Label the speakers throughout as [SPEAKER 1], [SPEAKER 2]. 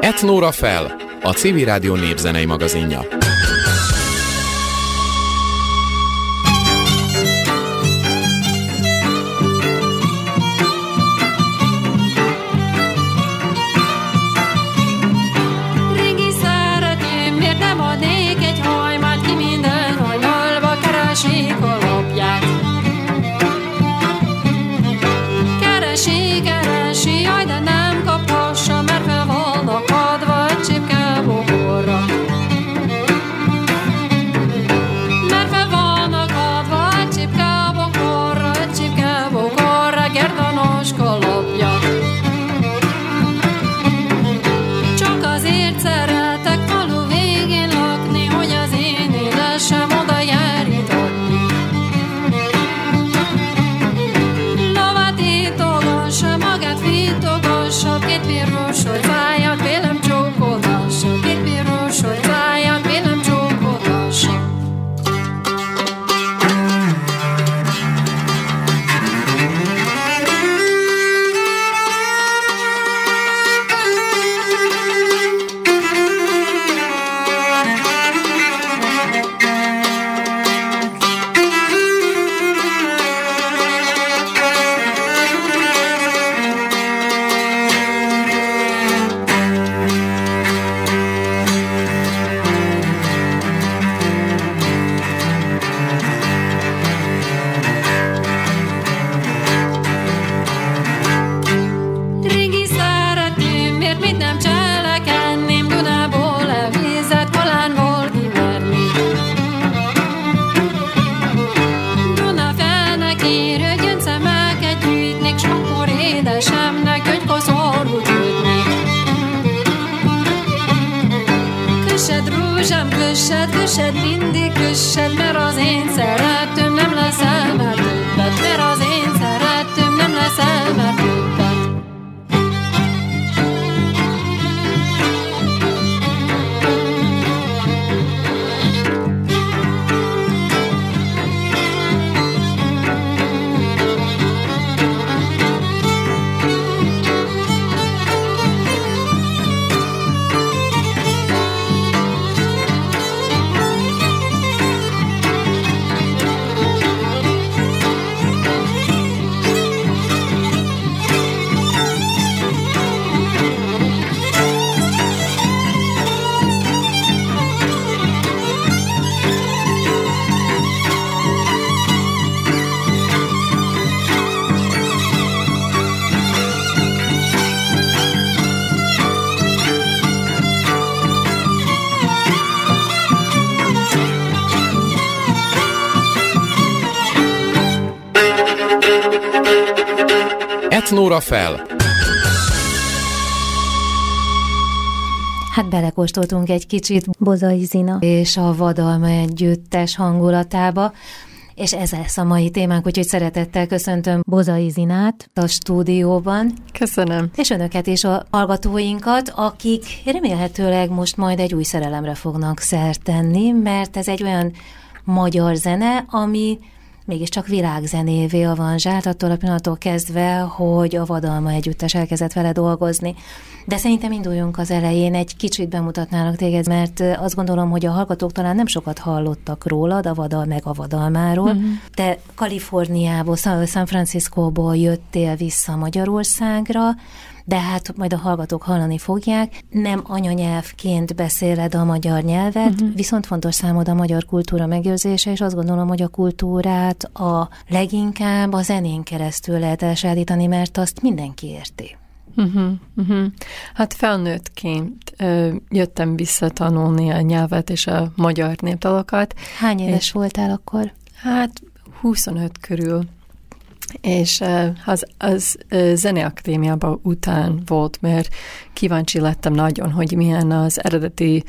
[SPEAKER 1] Etnóra fel, a Civil Rádió népzenei magazinja. Nóra fel!
[SPEAKER 2] Hát belekóstoltunk egy kicsit Bozai Zina és a Vadalma együttes hangulatába, és ez lesz a mai témánk, úgyhogy szeretettel köszöntöm Bozai Zinát a stúdióban.
[SPEAKER 3] Köszönöm.
[SPEAKER 2] És önöket és a hallgatóinkat, akik remélhetőleg most majd egy új szerelemre fognak szert tenni, mert ez egy olyan magyar zene, ami mégiscsak világzenévé avanzsált attól a pillanattól kezdve, hogy a Vadalma együttes elkezdett vele dolgozni. De szerintem induljunk az elején, egy kicsit bemutatnának téged, mert azt gondolom, hogy a hallgatók talán nem sokat hallottak rólad, a Vadal meg a Vadalmáról. Uh-huh. Te Kaliforniából, San Franciscóból jöttél vissza Magyarországra, de hát majd a hallgatók hallani fogják. Nem anyanyelvként beszéled a magyar nyelvet, uh-huh. viszont fontos számod a magyar kultúra megőrzése, és azt gondolom, hogy a kultúrát a leginkább a zenén keresztül lehet elsajátítani, mert azt mindenki érti.
[SPEAKER 3] Uh-huh, uh-huh. Hát felnőttként ö, jöttem vissza tanulni a nyelvet és a magyar népdalokat.
[SPEAKER 2] Hány éves voltál akkor?
[SPEAKER 3] Hát 25 körül és az, az zeneakadémiában után volt, mert kíváncsi lettem nagyon, hogy milyen az eredeti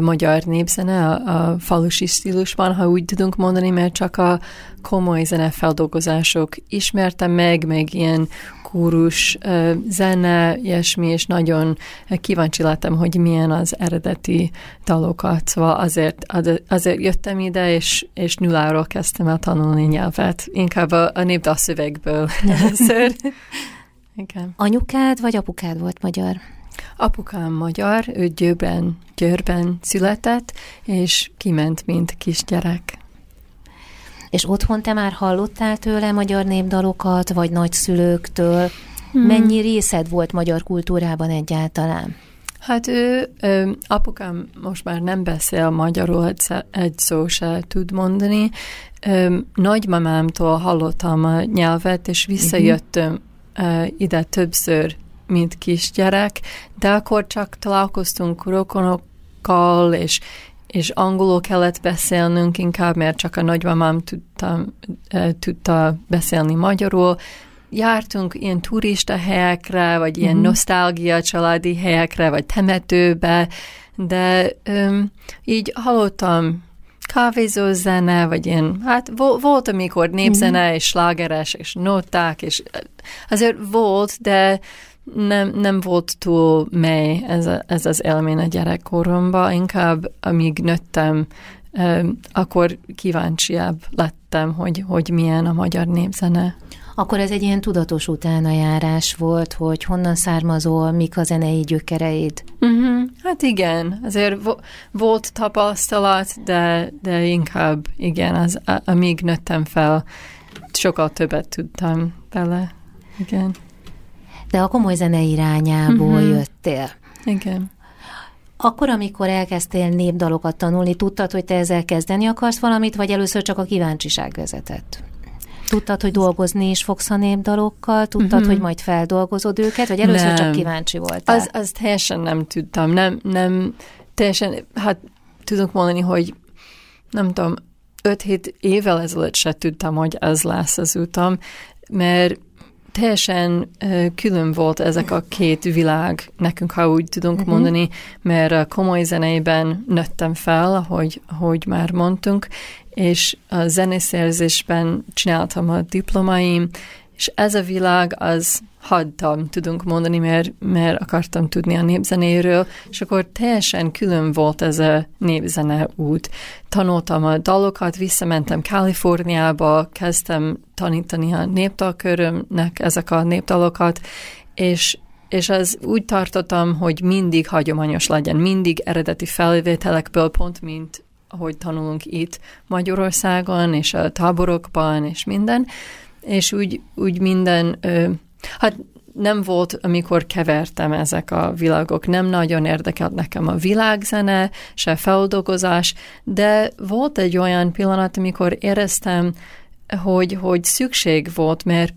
[SPEAKER 3] magyar népzene a, a falusi stílusban, ha úgy tudunk mondani, mert csak a komoly zenefeldolgozások ismertem meg, meg ilyen kórus zene, ilyesmi, és nagyon kíváncsi lettem, hogy milyen az eredeti dalokat. Szóval azért, azért jöttem ide, és, és nulláról kezdtem el tanulni nyelvet. Inkább a, a népdalszövegből először. igen.
[SPEAKER 2] Anyukád vagy apukád volt magyar?
[SPEAKER 3] Apukám magyar, ő Győben, Győrben született, és kiment, mint kisgyerek.
[SPEAKER 2] És otthon te már hallottál tőle magyar népdalokat, vagy nagyszülőktől? Hmm. Mennyi részed volt magyar kultúrában egyáltalán?
[SPEAKER 3] Hát ő, ö, apukám most már nem beszél magyarul, egy, egy szó se tud mondani. Ö, nagymamámtól hallottam a nyelvet, és visszajöttem uh-huh. ö, ide többször, mint kisgyerek, de akkor csak találkoztunk rokonokkal, és és angolul kellett beszélnünk inkább, mert csak a nagymamám tudta, tudta beszélni magyarul, jártunk ilyen turista helyekre, vagy ilyen uh-huh. nosztálgia családi helyekre, vagy temetőbe, de um, így hallottam kávézó zene, vagy ilyen, hát volt, amikor népzene, uh-huh. és slágeres, és noták, és azért volt, de nem, nem volt túl mély ez, a, ez az élmény a gyerekkoromban, inkább amíg nőttem, akkor kíváncsiabb lettem, hogy, hogy milyen a magyar népzene.
[SPEAKER 2] Akkor ez egy ilyen tudatos utánajárás volt, hogy honnan származol, mik a zenei gyökereid?
[SPEAKER 3] Uh-huh. Hát igen, azért vo- volt tapasztalat, de, de inkább igen, az, amíg nőttem fel, sokkal többet tudtam bele. Igen.
[SPEAKER 2] De a komoly zene irányából uh-huh. jöttél.
[SPEAKER 3] Igen.
[SPEAKER 2] Akkor, amikor elkezdtél népdalokat tanulni, tudtad, hogy te ezzel kezdeni akarsz valamit, vagy először csak a kíváncsiság vezetett? Tudtad, hogy dolgozni is fogsz a népdalokkal? Tudtad, uh-huh. hogy majd feldolgozod őket? Vagy először nem. csak kíváncsi voltál?
[SPEAKER 3] Az, az teljesen nem tudtam. Nem, nem, teljesen, hát tudok mondani, hogy nem tudom, 5-7 évvel ezelőtt se tudtam, hogy ez lesz az utam, mert teljesen külön volt ezek a két világ nekünk, ha úgy tudunk uh-huh. mondani, mert a komoly zeneiben nőttem fel, ahogy, ahogy már mondtunk, és a zeneszerzésben csináltam a diplomáim, és ez a világ az hagytam, tudunk mondani, mert, mert akartam tudni a népzenéről, és akkor teljesen külön volt ez a népzene út. Tanultam a dalokat, visszamentem Kaliforniába, kezdtem tanítani a néptalkörömnek ezek a népdalokat, és és az úgy tartottam, hogy mindig hagyományos legyen, mindig eredeti felvételekből, pont mint ahogy tanulunk itt Magyarországon, és a táborokban, és minden, és úgy, úgy minden, ö, hát nem volt, amikor kevertem ezek a világok, nem nagyon érdekelt nekem a világzene, se feldolgozás, de volt egy olyan pillanat, amikor éreztem, hogy, hogy szükség volt, mert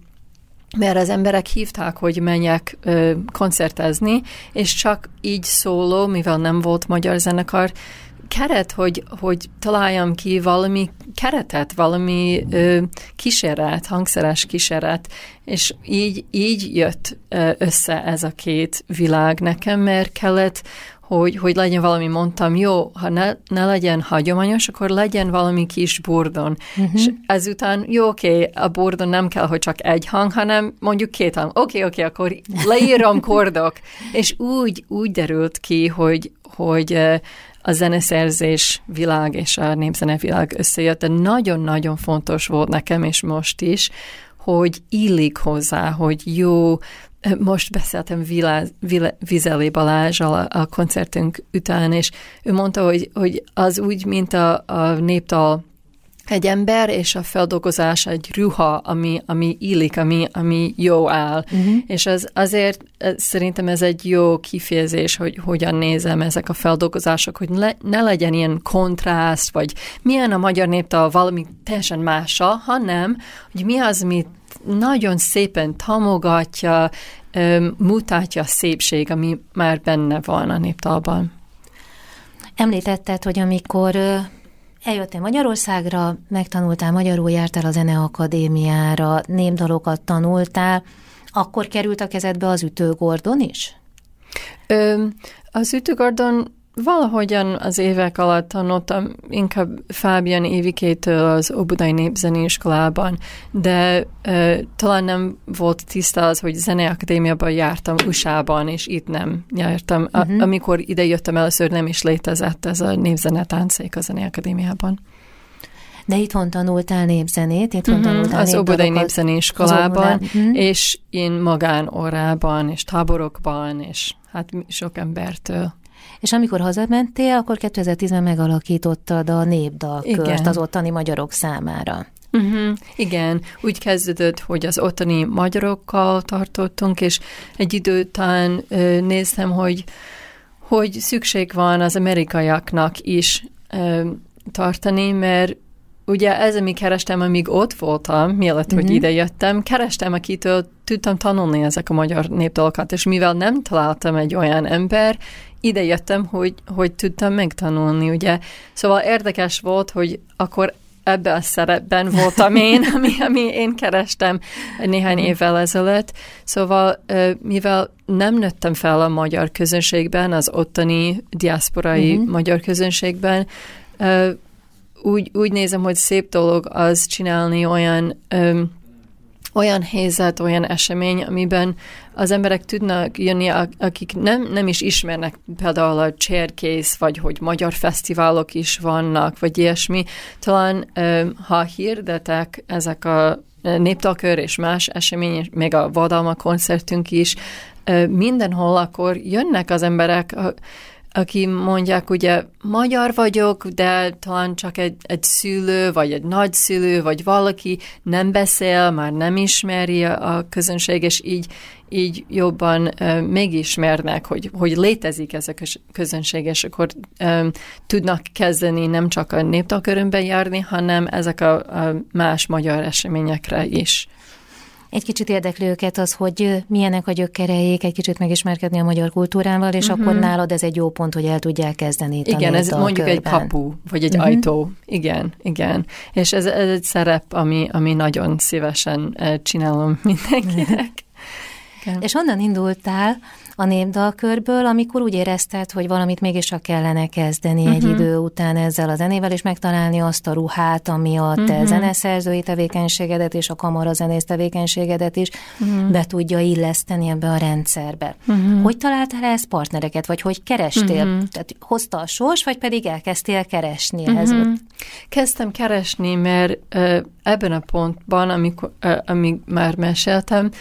[SPEAKER 3] mert az emberek hívták, hogy menjek ö, koncertezni, és csak így szóló, mivel nem volt magyar zenekar, keret, hogy, hogy találjam ki valami keretet, valami ö, kísérlet, hangszeres kísérlet, és így, így jött össze ez a két világ nekem, mert kellett, hogy, hogy legyen valami, mondtam, jó, ha ne, ne legyen hagyományos, akkor legyen valami kis bordon. Uh-huh. És ezután, jó, oké, okay, a bordon nem kell, hogy csak egy hang, hanem mondjuk két hang. Oké, okay, oké, okay, akkor leírom kordok. És úgy, úgy derült ki, hogy, hogy a zeneszerzés világ és a népzene világ összejött, de nagyon-nagyon fontos volt nekem, és most is, hogy illik hozzá, hogy jó, most beszéltem Vilá, Balázsal a, a koncertünk után, és ő mondta, hogy, hogy az úgy, mint a, a néptal egy ember, és a feldolgozás egy ruha, ami, ami illik, ami, ami jó áll. Uh-huh. És az, azért szerintem ez egy jó kifejezés, hogy hogyan nézem ezek a feldolgozások, hogy le, ne legyen ilyen kontraszt, vagy milyen a magyar néptal valami teljesen mása, hanem, hogy mi az, amit nagyon szépen tamogatja, mutatja a szépség, ami már benne van a néptalban.
[SPEAKER 2] Említetted, hogy amikor Eljöttél Magyarországra, megtanultál magyarul, jártál a Zeneakadémiára, népdalokat tanultál, akkor került a kezedbe az ütőgordon is?
[SPEAKER 3] Ö, az ütőgordon Valahogyan az évek alatt tanultam inkább Fábian Évikétől az Óbudai Népzeneiskolában, de uh, talán nem volt tiszta az, hogy zeneakadémiában jártam USA-ban, és itt nem jártam. Uh-huh. A, mhm. amikor ide jöttem először, nem is létezett ez a népzene táncék a zeneakadémiában.
[SPEAKER 2] De itthon tanultál népzenét, itthon
[SPEAKER 3] Mhm,
[SPEAKER 2] tanultál
[SPEAKER 3] Az Óbudai
[SPEAKER 2] Az óvodán, mhm.
[SPEAKER 3] és én magánórában, és táborokban, és hát sok embertől.
[SPEAKER 2] És amikor hazamentél, akkor 2010-ben megalakítottad a népdalkört az ottani magyarok számára.
[SPEAKER 3] Uh-huh. Igen, úgy kezdődött, hogy az ottani magyarokkal tartottunk, és egy idő után néztem, hogy, hogy szükség van az amerikaiaknak is ö, tartani, mert ugye ez, ami kerestem, amíg ott voltam, mielőtt, uh-huh. hogy
[SPEAKER 2] Mhm.
[SPEAKER 3] ide jöttem, kerestem, akitől tudtam tanulni ezek a magyar népdalokat, és mivel nem találtam egy olyan ember, ide jöttem, hogy, hogy tudtam megtanulni, ugye. Szóval érdekes volt, hogy akkor ebben a szerepben voltam én, ami, ami én kerestem néhány évvel ezelőtt. Szóval, mivel nem nőttem fel a magyar közönségben, az ottani diaszporai
[SPEAKER 2] Mhm.
[SPEAKER 3] magyar közönségben, úgy, úgy nézem, hogy szép dolog az csinálni olyan olyan helyzet, olyan esemény, amiben az emberek tudnak jönni, akik nem, nem is ismernek például a Cserkész, vagy hogy magyar fesztiválok is vannak, vagy ilyesmi. Talán ha hirdetek ezek a ö, népdalkör és más esemény, még a vadalma koncertünk is, mindenhol akkor jönnek az emberek, aki mondják, ugye magyar vagyok, de talán csak egy, egy szülő, vagy egy nagyszülő, vagy valaki nem beszél, már nem ismeri a közönség, és így, így jobban uh, megismernek, hogy, hogy létezik ez a köz- közönség, és akkor um, tudnak kezdeni nem csak a népdalkörömben járni, hanem ezek a, a más magyar eseményekre is.
[SPEAKER 2] Egy kicsit érdekli őket az, hogy milyenek a gyökereik, egy kicsit megismerkedni a magyar kultúrával, és akkor nálad ez egy jó pont, hogy el tudják kezdeni
[SPEAKER 3] Igen, ez mondjuk egy
[SPEAKER 2] népdalkörben.
[SPEAKER 3] kapu, vagy egy
[SPEAKER 2] Mhm.
[SPEAKER 3] uh-huh. ajtó. Igen, igen. És ez, ez egy szerep, ami, ami nagyon szívesen eh, csinálom mindenkinek. Igen.
[SPEAKER 2] És onnan indultál a népdalkörből, amikor úgy érezted, hogy valamit mégiscsak kellene kezdeni uh-huh. egy idő után ezzel a zenével, és megtalálni azt a ruhát, ami a te uh-huh. zeneszerzői tevékenységedet és a kamarazenész tevékenységedet is uh-huh. be tudja illeszteni ebbe a rendszerbe. Uh-huh. Hogy találtál ezt partnereket, vagy hogy kerestél? Uh-huh. Tehát hozta a sors, vagy pedig elkezdtél keresni?
[SPEAKER 3] Mhm.
[SPEAKER 2] Uh-huh.
[SPEAKER 3] Kezdtem keresni, mert uh, ebben a pontban, amikor, uh, amíg már meséltem,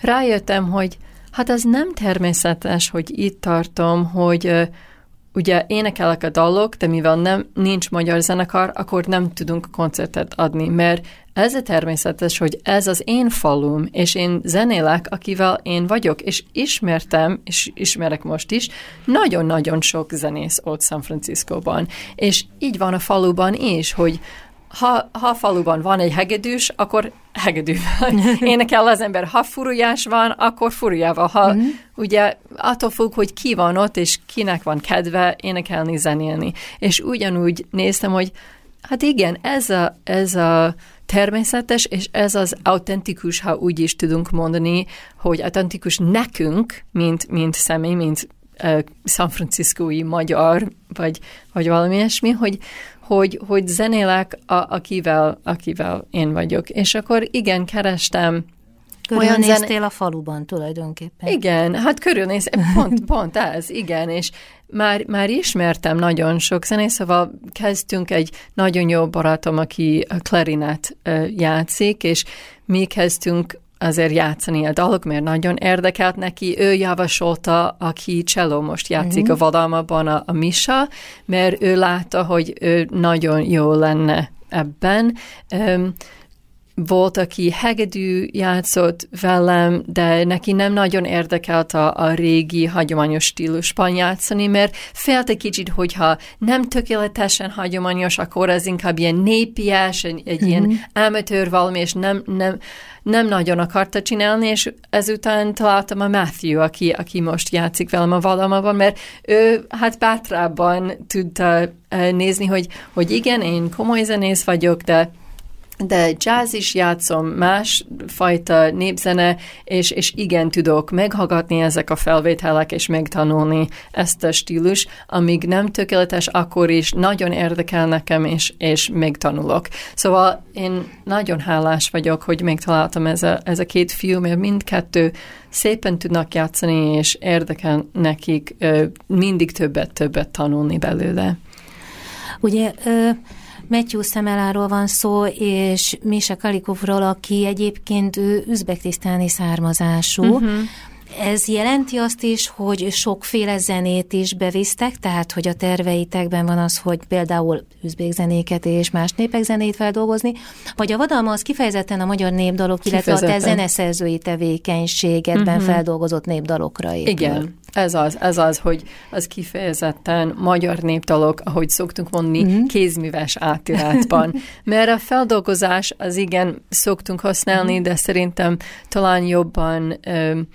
[SPEAKER 3] rájöttem, hogy hát ez nem természetes, hogy itt tartom, hogy ugye énekelek a dalok, de mivel nem nincs magyar zenekar, akkor nem tudunk koncertet adni, mert ez a természetes, hogy ez az én falum, és én zenélek, akivel én vagyok, és ismertem, és ismerek most is, nagyon-nagyon sok zenész ott San Franciscóban. És így van a faluban is, hogy ha, ha a faluban van egy hegedűs, akkor hegedűvel énekel az ember. Ha furujás van, akkor furujával. Ha mm. ugye attól függ, hogy ki van ott, és kinek van kedve énekelni, zenélni. És ugyanúgy néztem, hogy hát igen, ez a, ez a természetes, és ez az autentikus, ha úgy is tudunk mondani, hogy autentikus nekünk, mint, mint személy, mint uh, San Franciscói magyar, vagy, vagy valami ilyesmi, hogy, hogy, hogy zenélek, a, akivel, akivel én vagyok. És akkor igen, kerestem
[SPEAKER 2] Körülnéztél zene... a faluban tulajdonképpen.
[SPEAKER 3] Igen, hát körülnéz, pont, pont ez, igen, és már, már ismertem nagyon sok zenész, szóval kezdtünk egy nagyon jó barátom, aki a klarinet játszik, és mi kezdtünk azért játszani a dalok, mert nagyon érdekelt neki. Ő javasolta, aki cello most játszik uh-huh. a vadalmaban a, a Misa, mert ő látta, hogy ő nagyon jó lenne ebben. Um, volt, aki hegedű játszott velem, de neki nem nagyon érdekelt a, a régi, hagyományos stílusban játszani, mert félt egy kicsit, hogyha nem tökéletesen hagyományos, akkor az inkább ilyen népies, egy, egy mm-hmm. ilyen amatőr valami, és nem, nem, nem nagyon akarta csinálni, és ezután találtam a Matthew, aki, aki most játszik velem a valamában, mert ő hát bátrában tudta nézni, hogy, hogy igen, én komoly zenész vagyok, de de jazz is játszom, más fajta népzene, és, és igen, tudok meghallgatni ezek a felvételek, és megtanulni ezt a stílus, amíg nem tökéletes, akkor is nagyon érdekel nekem, és, és megtanulok. Szóval én nagyon hálás vagyok, hogy megtaláltam ez a, ez a két fiú, mert mindkettő szépen tudnak játszani, és érdekel nekik mindig többet-többet tanulni belőle.
[SPEAKER 2] Ugye... Ö- Matthew Szemeláról van szó, és Misha Kalikovról, aki egyébként ő üzbektisztáni származású, uh-huh. Ez jelenti azt is, hogy sokféle zenét is bevisztek, tehát hogy a terveitekben van az, hogy például üzbék zenéket és más népek zenét feldolgozni, vagy a vadalma az kifejezetten a magyar népdalok, illetve a te zeneszerzői tevékenységedben uh-huh. feldolgozott népdalokra épül.
[SPEAKER 3] Igen, ez az, ez az, hogy az kifejezetten magyar népdalok, ahogy szoktunk mondani, uh-huh. kézműves átirátban. Mert a feldolgozás az igen szoktunk használni, uh-huh. de szerintem talán jobban um,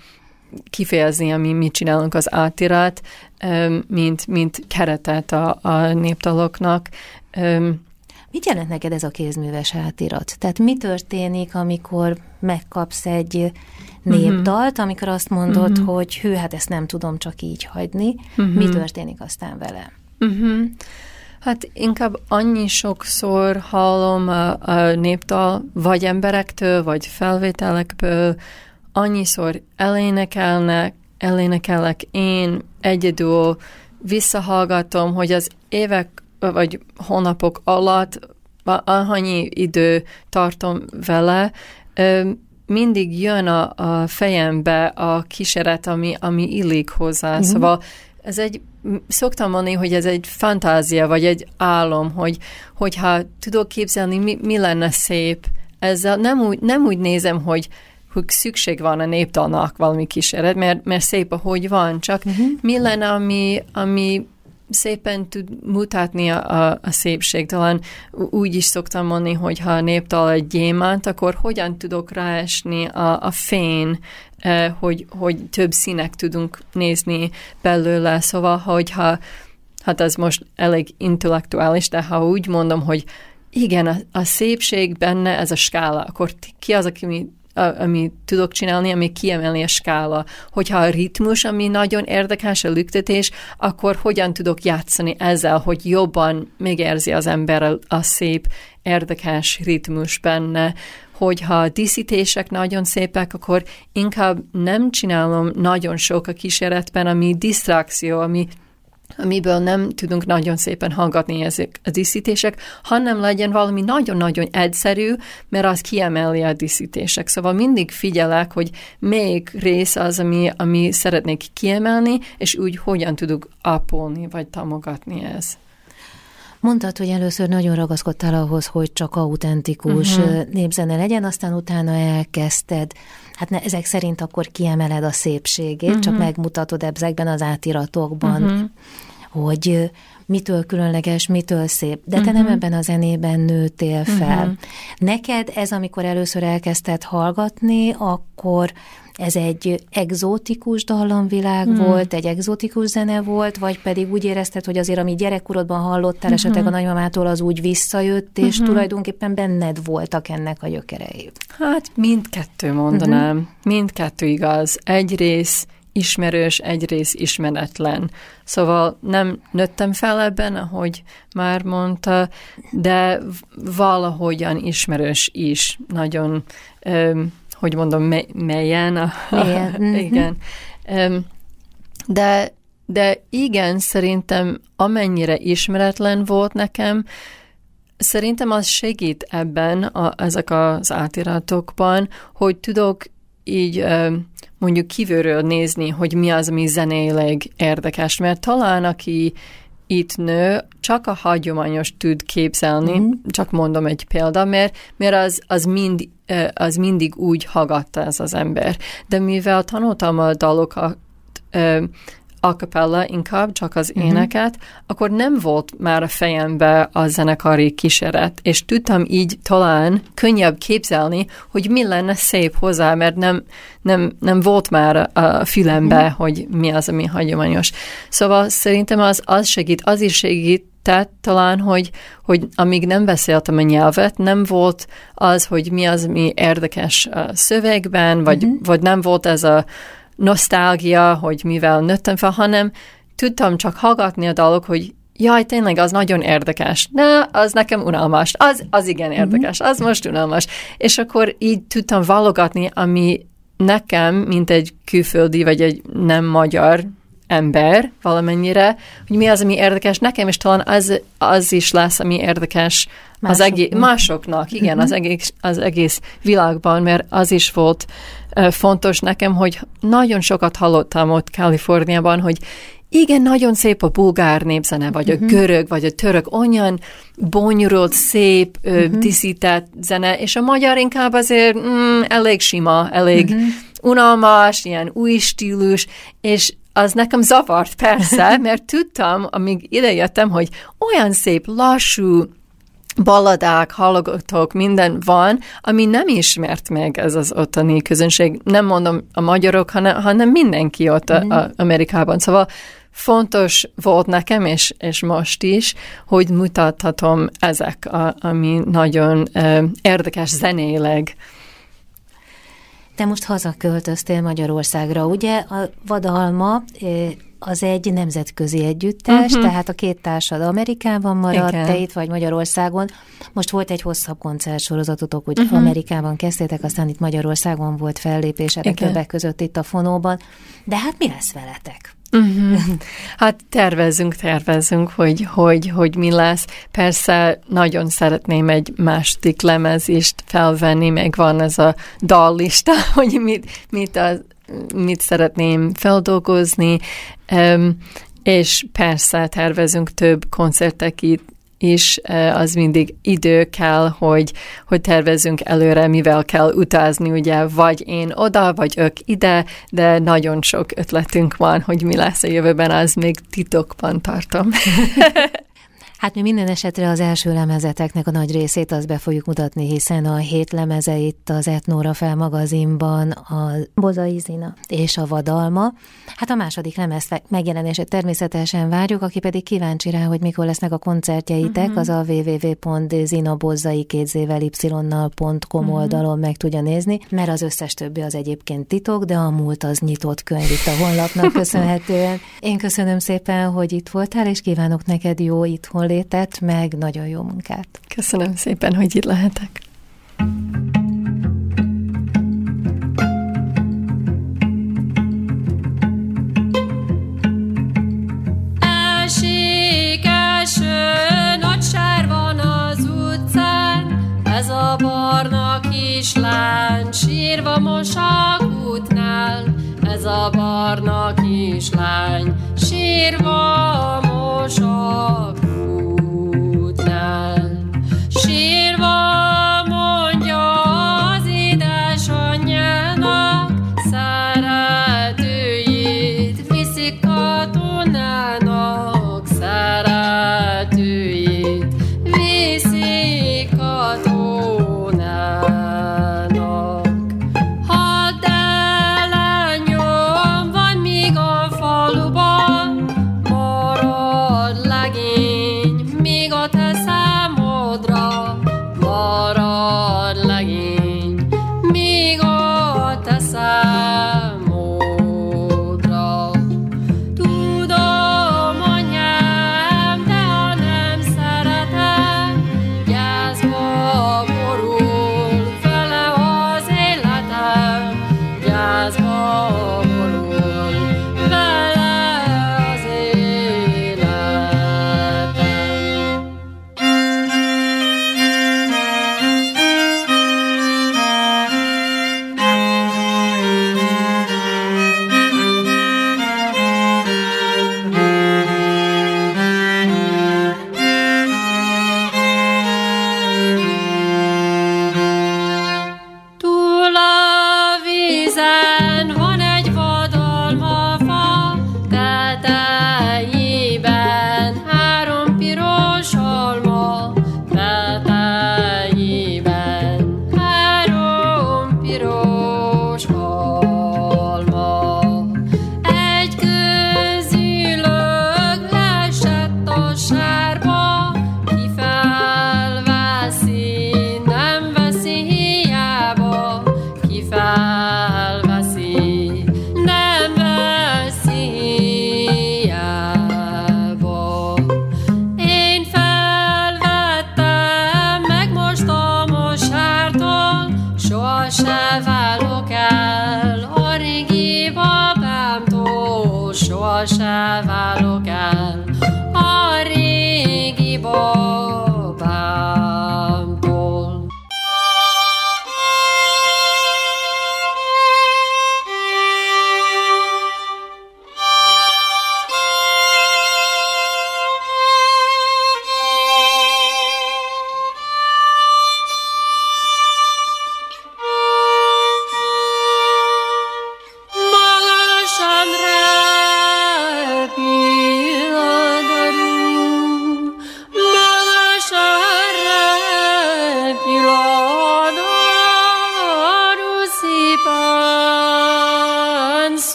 [SPEAKER 3] kifejezni, ami mit csinálunk az átirát, mint, mint keretet a, a néptaloknak.
[SPEAKER 2] Mit jelent neked ez a kézműves átirat? Tehát mi történik, amikor megkapsz egy népdalt, amikor azt mondod, uh-huh. hogy hű, hát ezt nem tudom csak így hagyni. Uh-huh. Mi történik aztán vele?
[SPEAKER 3] Uh-huh. Hát inkább annyi sokszor hallom a, a népdal, vagy emberektől, vagy felvételekből, annyiszor elénekelnek, elénekelek én egyedül, visszahallgatom, hogy az évek vagy hónapok alatt, annyi idő tartom vele, mindig jön a, a fejembe a kísérlet, ami, ami illik hozzá. Mm-hmm. Szóval ez egy, szoktam mondani, hogy ez egy fantázia, vagy egy álom, hogy, hogyha tudok képzelni, mi, mi lenne szép, ezzel nem úgy, nem úgy nézem, hogy hogy szükség van a népdalnak valami kísérlet, mert, mert szép, ahogy van, csak uh-huh. mi lenne, ami, ami szépen tud mutatni a, a, a szépség. Talán úgy is szoktam mondani, hogy ha a népdal egy gyémánt, akkor hogyan tudok ráesni a, a fény, eh, hogy, hogy több színek tudunk nézni belőle. Szóval, hogyha hát ez most elég intellektuális, de ha úgy mondom, hogy igen, a, a szépség benne, ez a skála, akkor ki az, aki ami tudok csinálni, ami kiemelni a skála. Hogyha a ritmus, ami nagyon érdekes, a lüktetés, akkor hogyan tudok játszani ezzel, hogy jobban megérzi az ember a, a szép, érdekes ritmus benne, hogyha a díszítések nagyon szépek, akkor inkább nem csinálom nagyon sok a kísérletben, ami disztrakció, ami amiből nem tudunk nagyon szépen hallgatni ezek a díszítések, hanem legyen valami nagyon-nagyon egyszerű, mert az kiemeli a díszítések. Szóval mindig figyelek, hogy még rész az, ami, ami szeretnék kiemelni, és úgy hogyan tudok ápolni, vagy támogatni ez.
[SPEAKER 2] Mondtad, hogy először nagyon ragaszkodtál ahhoz, hogy csak autentikus uh-huh. népzene legyen, aztán utána elkezdted, hát ne, ezek szerint akkor kiemeled a szépségét, uh-huh. csak megmutatod ezekben az átiratokban, uh-huh. hogy mitől különleges, mitől szép. De te uh-huh. nem ebben a zenében nőtél fel. Uh-huh. Neked ez, amikor először elkezdted hallgatni, akkor ez egy egzotikus dallamvilág hmm. volt, egy egzotikus zene volt, vagy pedig úgy érezted, hogy azért, ami gyerekkorodban hallottál, uh-huh. esetleg a nagymamától, az úgy visszajött, és uh-huh. tulajdonképpen benned voltak ennek a gyökerei?
[SPEAKER 3] Hát mindkettő mondanám. Uh-huh. Mindkettő igaz. Egy rész ismerős, egy rész ismeretlen. Szóval nem nőttem fel ebben, ahogy már mondta, de valahogyan ismerős is. Nagyon um, hogy mondom, me- melyen. A,
[SPEAKER 2] melyen.
[SPEAKER 3] Igen. De, de igen, szerintem amennyire ismeretlen volt nekem, szerintem az segít ebben, a, ezek az átiratokban, hogy tudok így mondjuk kívülről nézni, hogy mi az, ami zenéleg érdekes, mert talán aki itt nő csak a hagyományos tud képzelni, mm. csak mondom egy példa, mert, mert az, az, mind, az mindig úgy hallgatta ez az ember. De mivel tanultam a dalokat, a cappella inkább, csak az uh-huh. éneket, akkor nem volt már a fejembe a zenekari kísérlet, és tudtam így talán könnyebb képzelni, hogy mi lenne szép hozzá, mert nem, nem, nem volt már a fülembe, uh-huh. hogy mi az, ami hagyományos. Szóval szerintem az, az segít, az is segít, tehát talán, hogy, hogy amíg nem beszéltem a nyelvet, nem volt az, hogy mi az, mi érdekes a szövegben, vagy, uh-huh. vagy nem volt ez a nosztálgia, hogy mivel nőttem fel, hanem tudtam csak hallgatni a dalok, hogy jaj, tényleg az nagyon érdekes. Na, az nekem unalmas. Az, az igen mhm. érdekes. Az most unalmas. És akkor így tudtam válogatni, ami nekem, mint egy külföldi, vagy egy nem magyar ember valamennyire, hogy mi az, ami érdekes nekem, és talán az, az is lesz, ami érdekes az egész, másoknak, igen, uh-huh. az, egész, az egész világban, mert az is volt uh, fontos nekem, hogy nagyon sokat hallottam ott Kaliforniában, hogy igen, nagyon szép a bulgár népzene, vagy uh-huh. a mhm. görög, vagy a török, olyan bonyolult, szép, uh-huh. díszített zene, és a magyar inkább azért mm, elég sima, elég uh-huh. unalmas, ilyen új stílus, és az nekem zavart persze, mert tudtam, amíg idejöttem, hogy olyan szép, lassú, baladák, hallgatók, minden van, ami nem ismert meg ez az ottani közönség. Nem mondom a magyarok, hanem, hanem mindenki ott a, a Amerikában. Szóval fontos volt nekem, és, és most is, hogy mutathatom ezek, a, ami nagyon uh, érdekes zenéleg.
[SPEAKER 2] Te most hazaköltöztél Magyarországra, ugye? A Vadalma az egy nemzetközi együttes, uh-huh. tehát a két társad Amerikában maradt, Igen. te itt vagy Magyarországon. Most volt egy hosszabb koncertsorozatotok, hogy uh-huh. Amerikában kezdtétek, aztán itt Magyarországon volt fellépésetek többek között itt a fonóban. De hát mi lesz veletek?
[SPEAKER 3] Hát tervezünk, tervezünk, hogy, hogy, hogy mi lesz. Persze nagyon szeretném egy második lemezist felvenni, meg van ez a dallista, hogy mit, mit, a, mit szeretném feldolgozni, um, és persze tervezünk több koncertek itt is az mindig idő kell, hogy, hogy tervezünk előre, mivel kell utazni, ugye, vagy én oda, vagy ők ide, de nagyon sok ötletünk van, hogy mi lesz a jövőben, az még titokban tartom.
[SPEAKER 2] Hát mi minden esetre az első lemezeteknek a nagy részét azt be fogjuk mutatni, hiszen a hét lemeze itt az Etnóra fel magazinban a Bozai Zina és a Vadalma. Hát a második lemez megjelenését természetesen várjuk, aki pedig kíváncsi rá, hogy mikor lesznek a koncertjeitek, uh-huh. az a www.zinabozai kétzével uh-huh. oldalon meg tudja nézni, mert az összes többi az egyébként titok, de a múlt az nyitott könyv itt a honlapnak köszönhetően. Én köszönöm szépen, hogy itt voltál, és kívánok neked jó itthon létet, meg nagyon jó munkát.
[SPEAKER 3] Köszönöm szépen, hogy itt lehetek.
[SPEAKER 1] ez a barna kislány, sírva mosak útnál, ez a barna kislány, sírva mosak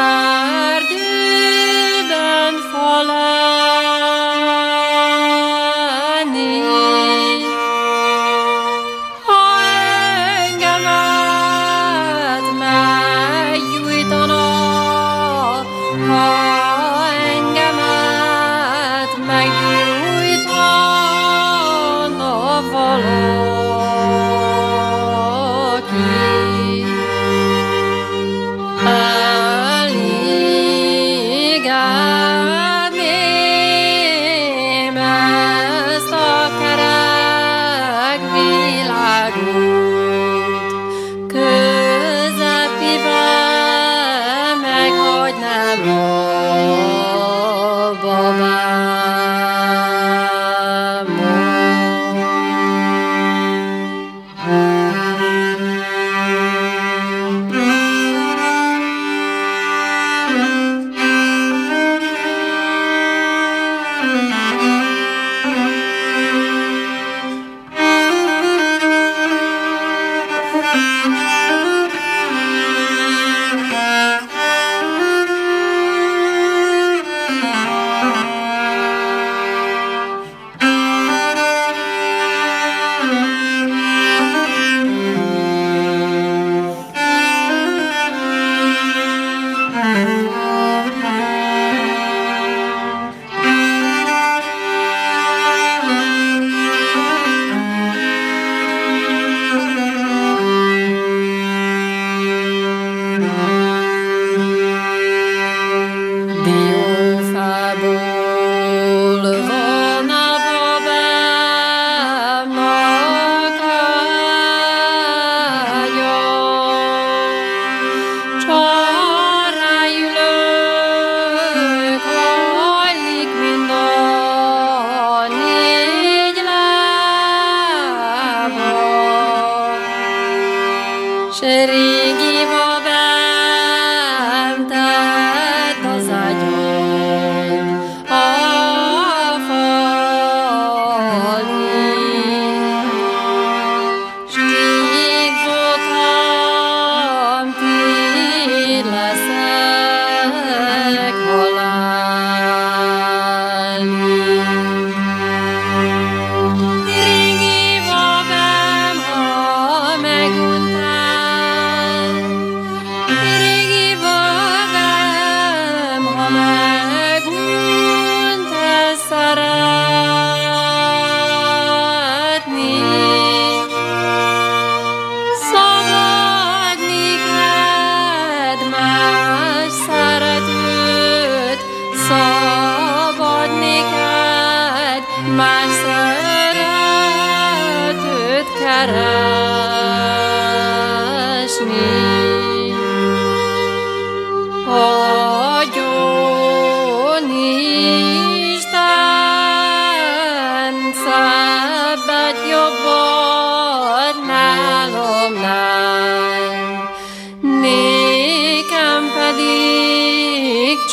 [SPEAKER 1] szeretnék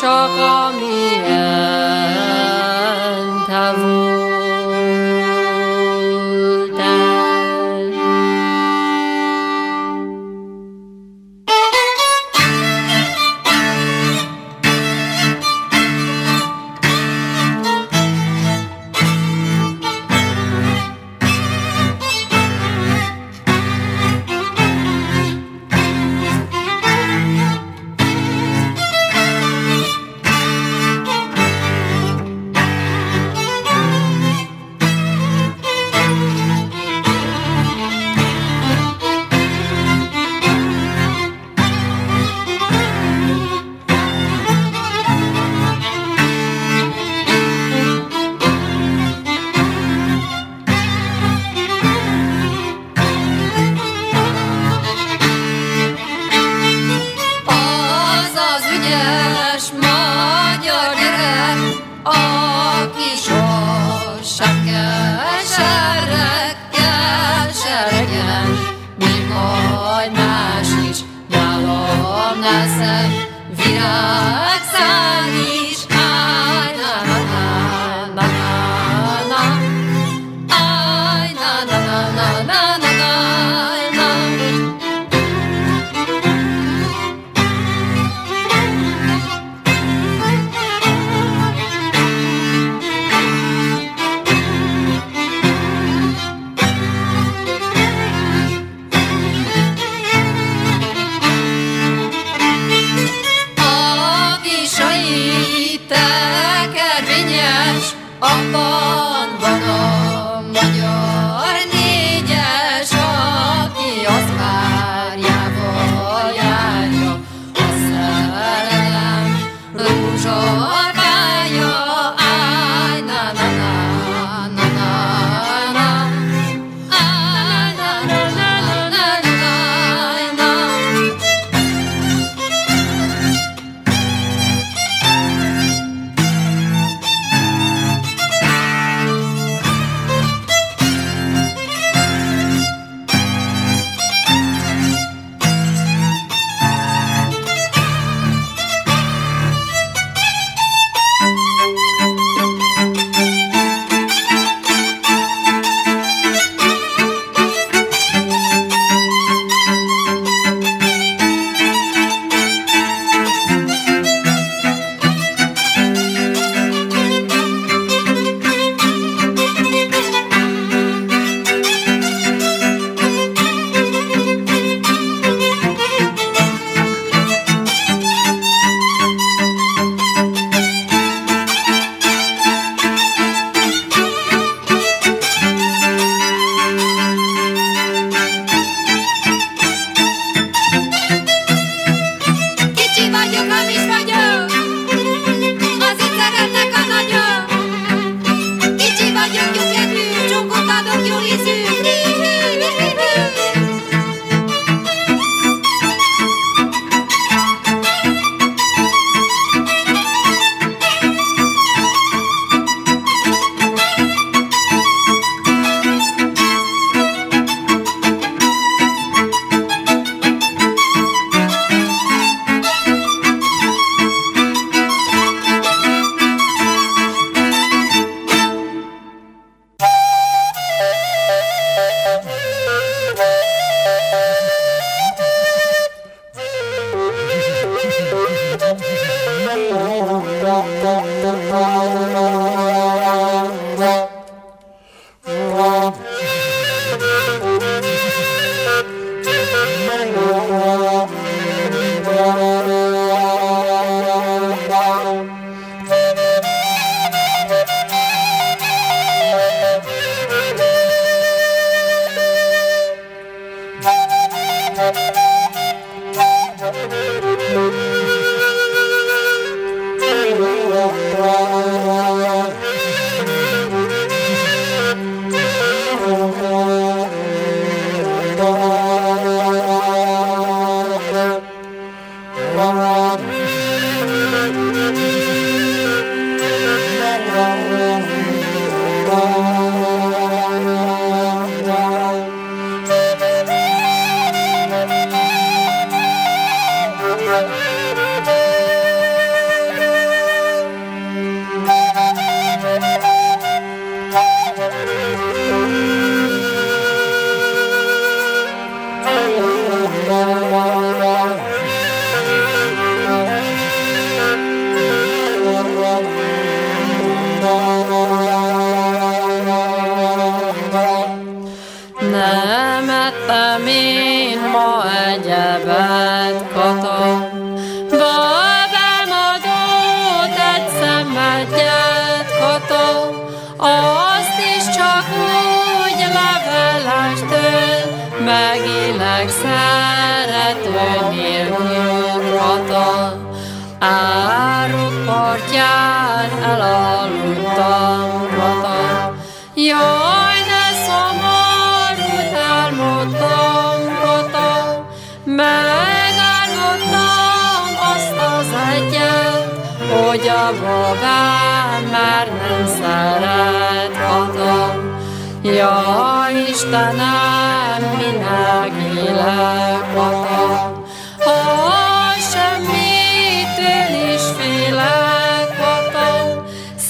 [SPEAKER 1] Shaka.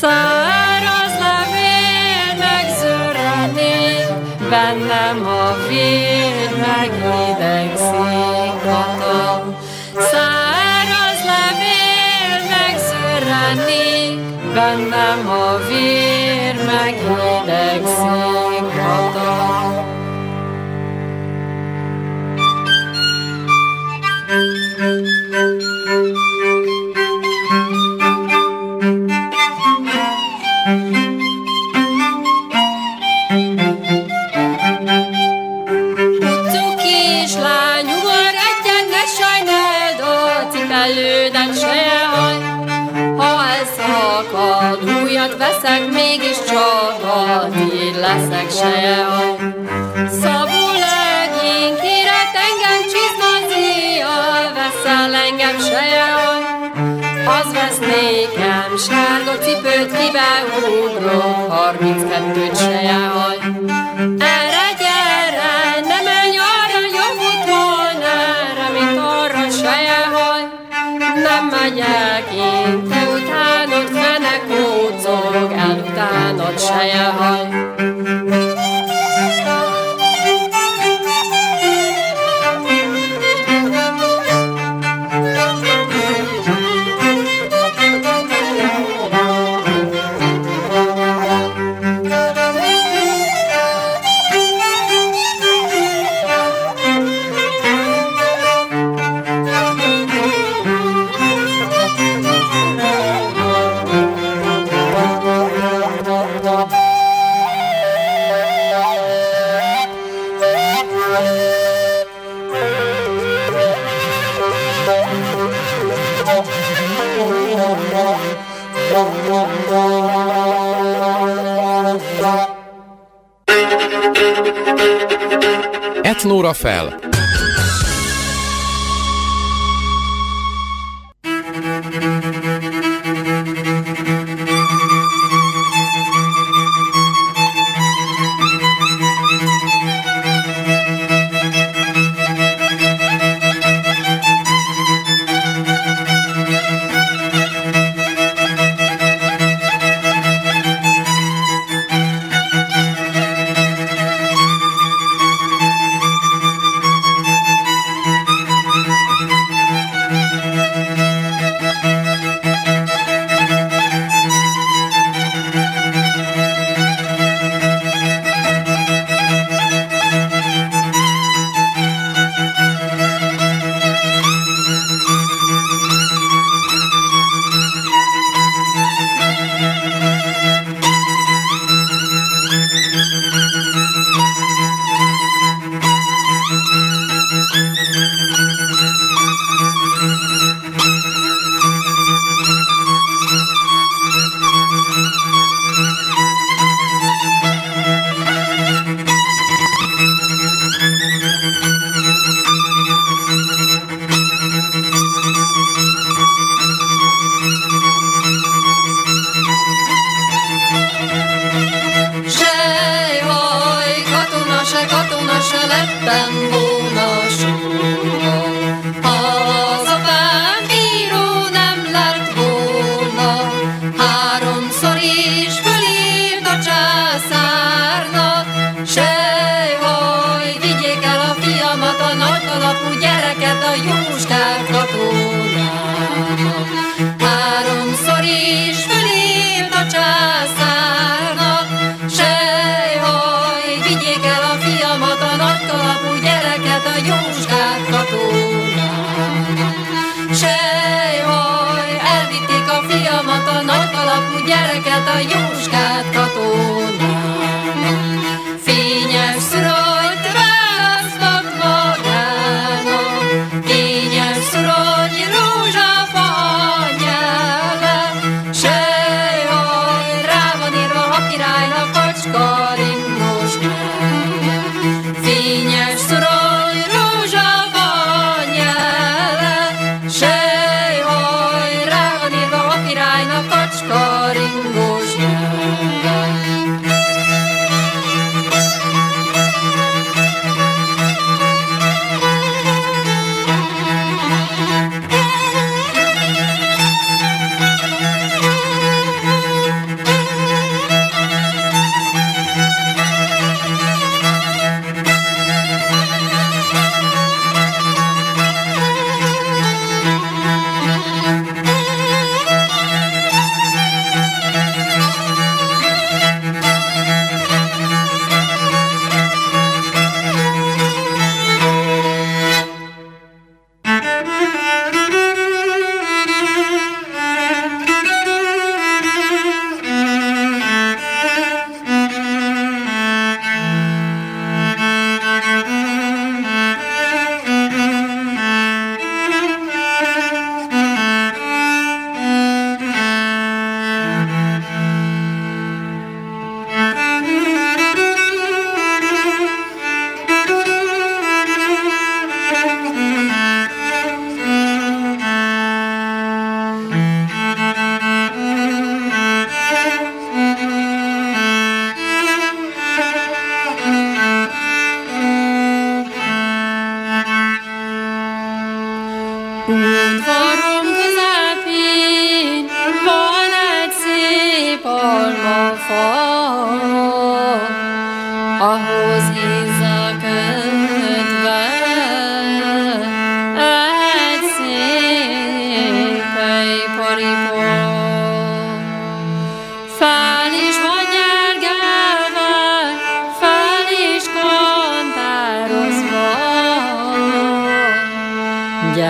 [SPEAKER 1] Száraz levél megzörrenél, bennem a vér megidegszik atom. Száraz levél megzörrenék, bennem a vér megidegszik ravad, így leszek seje a Szabó legény, kérek engem csizmazéjjal, veszel engem seje a az vesz nékem sárga cipőt, kibeugrok, 32 seje haj. Erre gyere, ne menj arra jobb úton, erre, mint arra seje. Nem megyek én, te विषयः Raffaella.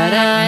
[SPEAKER 1] Gyere, édes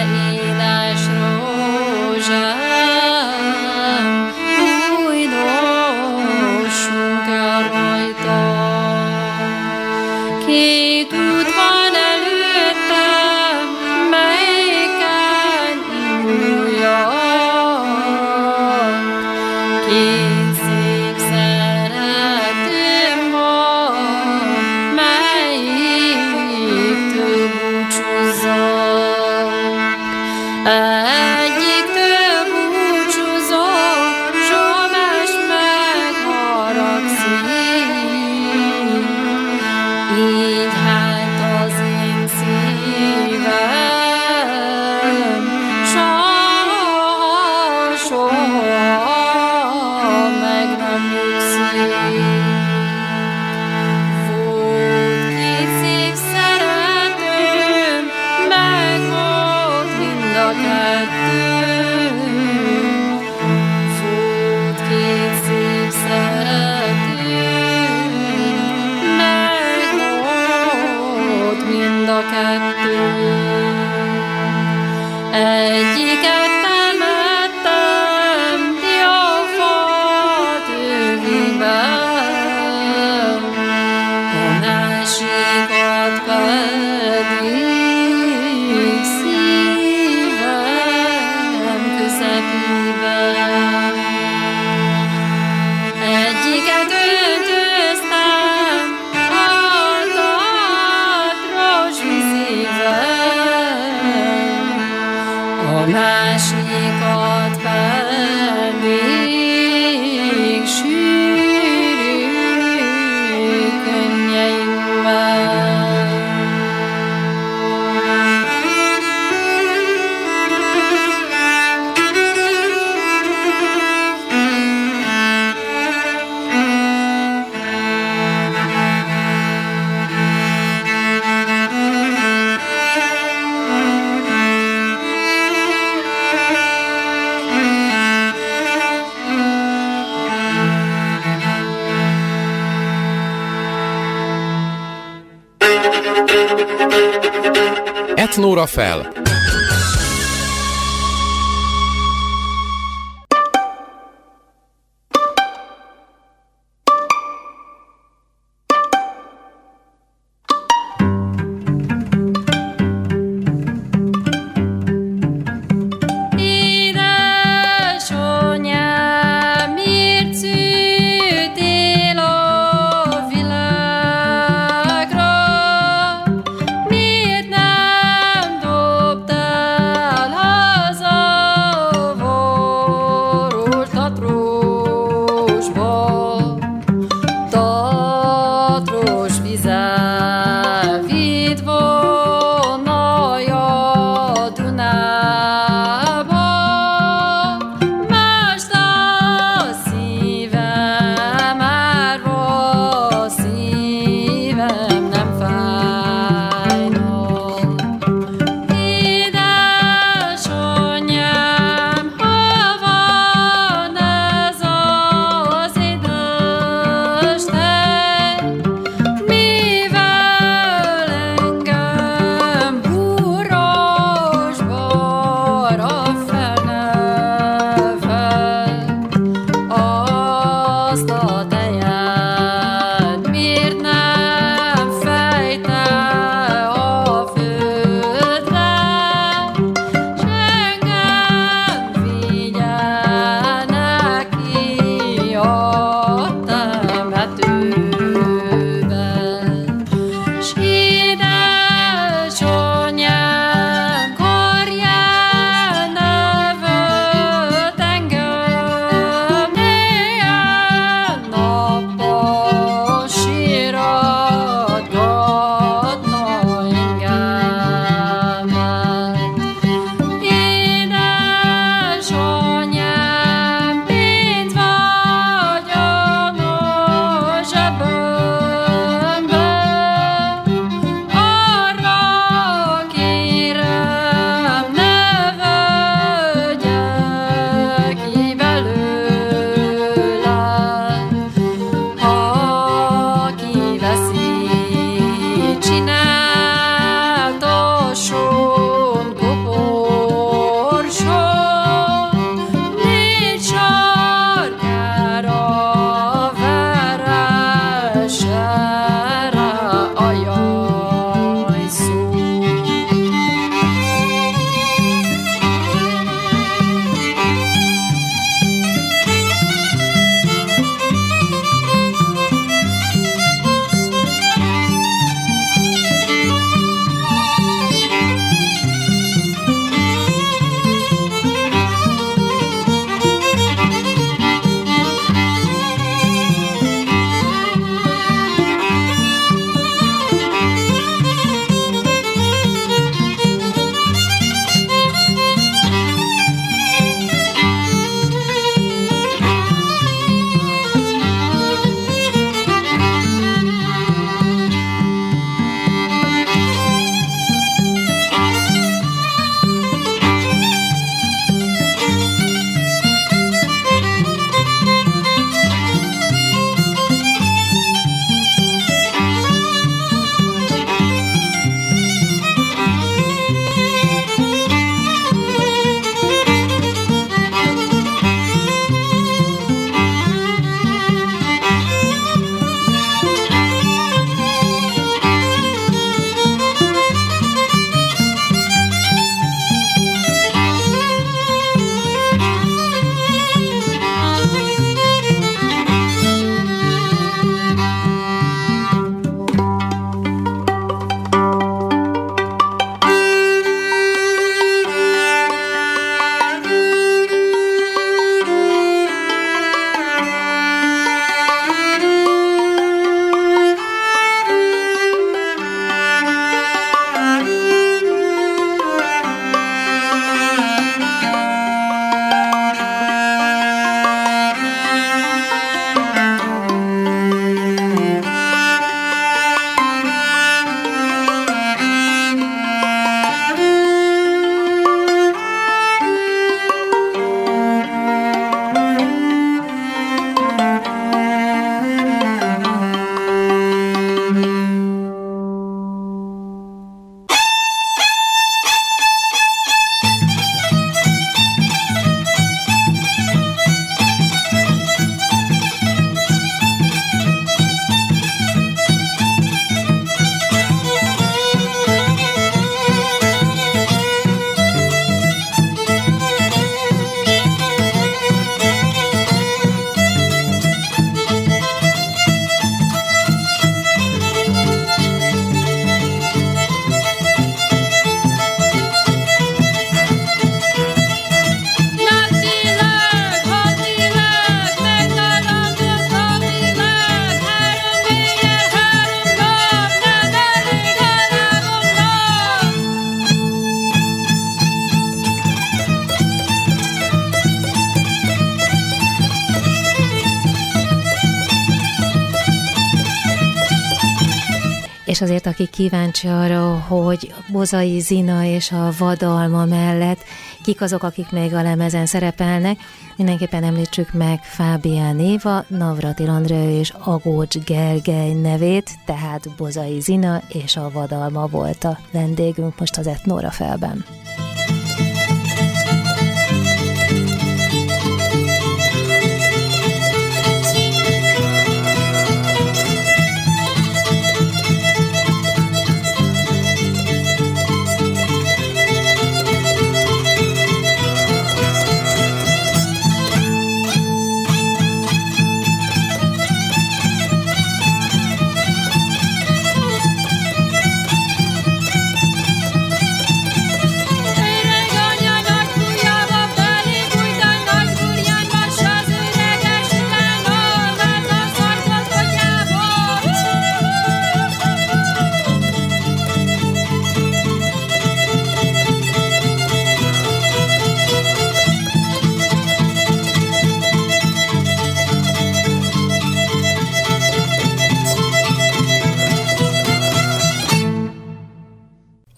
[SPEAKER 2] azért, aki kíváncsi arra, hogy Bozai Zina és a vadalma mellett kik azok, akik még a lemezen szerepelnek, mindenképpen említsük meg Fábián Éva, Navratil Andrea és Agócs Gergely nevét, tehát Bozai Zina és a vadalma volt a vendégünk most az Etnóra felben.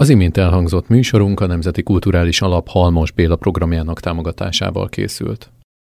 [SPEAKER 4] Az imént elhangzott műsorunk a Nemzeti Kulturális Alap Halmos Béla programjának támogatásával készült.